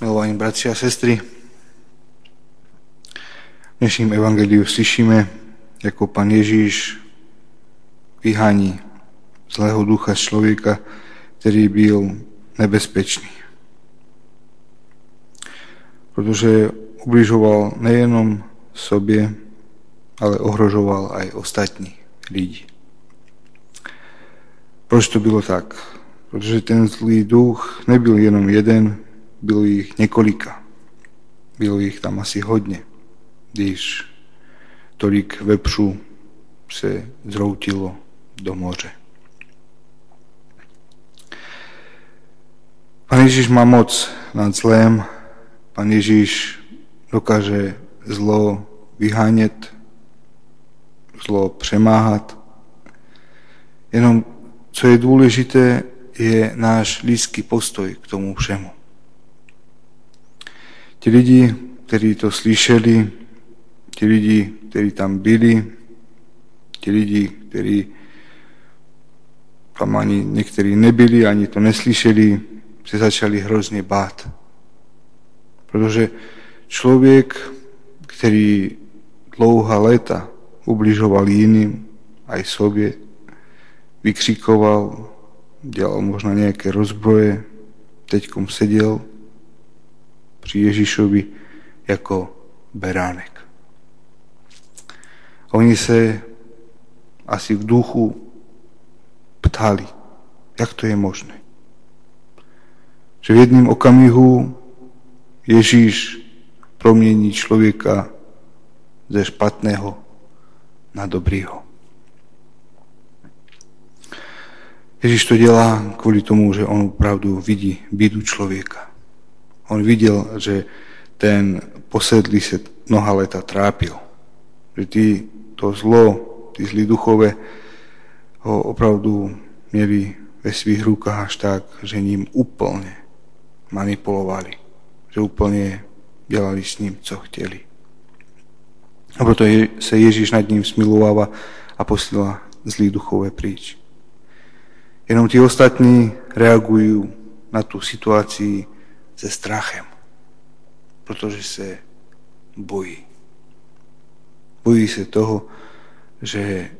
milovaní bratři a sestry. V dnešním evangeliu slyšíme, ako pán Ježíš vyhání zlého ducha z člověka, který byl nebezpečný. Protože ubližoval nejenom sobě, ale ohrožoval aj ostatní lidi. Proč to bylo tak? Protože ten zlý duch nebyl jenom jeden, bylo jich několika. Bylo jich tam asi hodně, když tolik vepřů se zroutilo do moře. Pán Ježiš má moc nad zlém, Pán Ježiš dokáže zlo vyhánět, zlo přemáhat. Jenom co je důležité, je náš lidský postoj k tomu všemu. Ti lidi, kteří to slyšeli, ti lidi, kteří tam byli, ti lidi, kteří tam ani někteří nebyli, ani to neslyšeli, se začali hrozně bát. Protože člověk, který dlouhá léta ubližoval jiným, aj sobě, vykřikoval, dělal možná nějaké rozbroje, teďkom seděl při Ježíšovi jako beránek. Oni se asi v duchu ptali, jak to je možné. Že v jedním okamihu Ježíš promění člověka ze špatného na dobrýho. Ježíš to dělá kvůli tomu, že on opravdu vidí bídu člověka. On viděl, že ten posedlý se mnoha leta trápil. Že ty, to zlo, ty zlí duchové ho opravdu měli ve svých rukách až tak, že ním úplně manipulovali. Že úplně dělali s ním, co chtěli. A proto se Ježíš nad ním smilováva a posílá zlí duchové pryč. Jenom ti ostatní reagujú na tú situácii se strachem, protože se bojí. Bojí se toho, že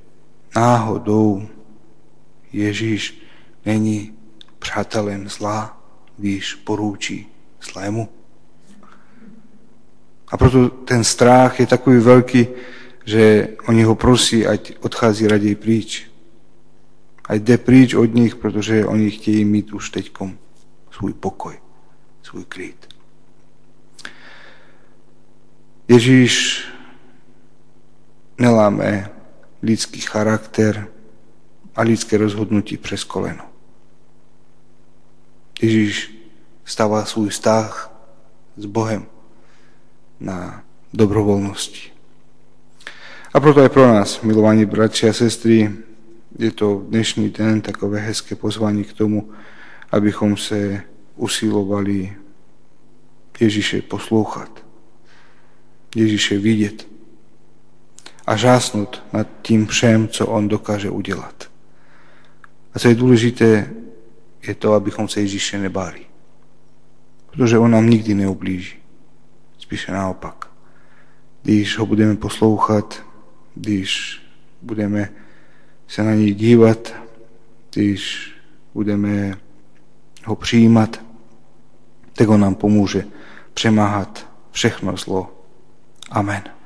náhodou Ježíš není přátelem zla, když porúčí zlému. A proto ten strach je takový veľký, že oni ho prosí, ať odchází raději pryč. Ať jde pryč od nich, protože oni chtějí mít už teďkom svůj pokoj, svůj klid. Ježíš neláme lidský charakter a lidské rozhodnutí přes koleno. Ježíš stává svůj vztah s Bohem na dobrovoľnosti. A proto aj pro nás, milovaní bratři a sestry, je to dnešný den takové hezké pozvání k tomu, abychom se usilovali Ježíše poslouchat, Ježíše vidět a žásnout nad tím všem, co on dokáže udělat. A co je důležité, je to, abychom se Ježíše nebáli. Protože on nám nikdy neublíží. Spíše naopak. Když ho budeme poslouchat, když budeme se na něj dívat, když budeme ho přijímat, on nám pomůže přemáhat všechno zlo. Amen.